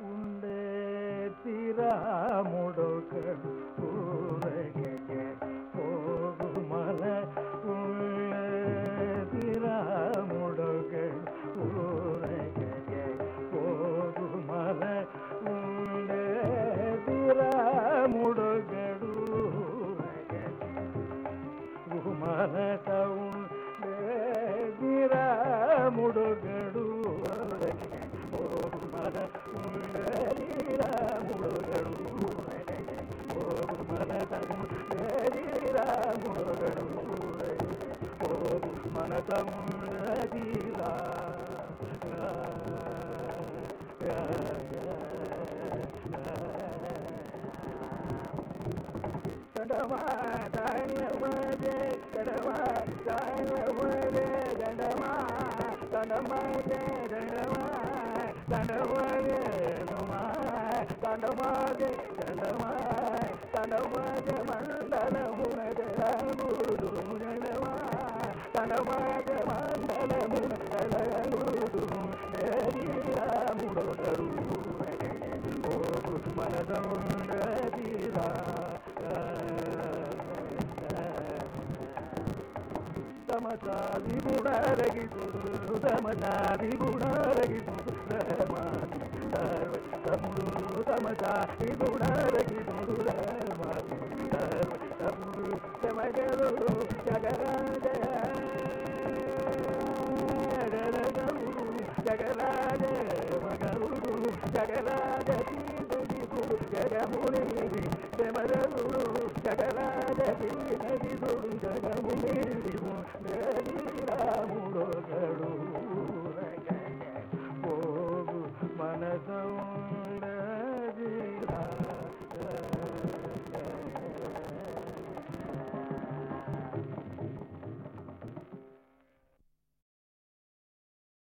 ಉಂಡೆ ತೀರ ಮುಡುಕ ಕೂರಗೆ ಹೋಗು ಮಲ ಉಂಡೆ ತೀರ ಮುಡುಕ ಕೂರಗೆ ಹೋಗು ಮಲ ಉಂಡೆ ತೀರ ಮುಡುಗಡು ಮಲ ತೌಂಡೆ ತೀರ ಮುಡುಗಡು மனதமுழகிலா கடமா தானமதே கடமா தானமதே கடமா தனமதே கடமா கடமதே நமா கடமதே கடமா கடமதே மண்டல முனதே குரு கடமா கடமதே மண்டல முனதே குரு. தேரியா முடரு తమ్ముడు తమసా గుణాలకి తమ్ముడు తమగలు జగరాజ జగరాజ మగరుడు జగరాజ జగముని జమరలు జగరాజ జగముని రాముడు உண்டகிரா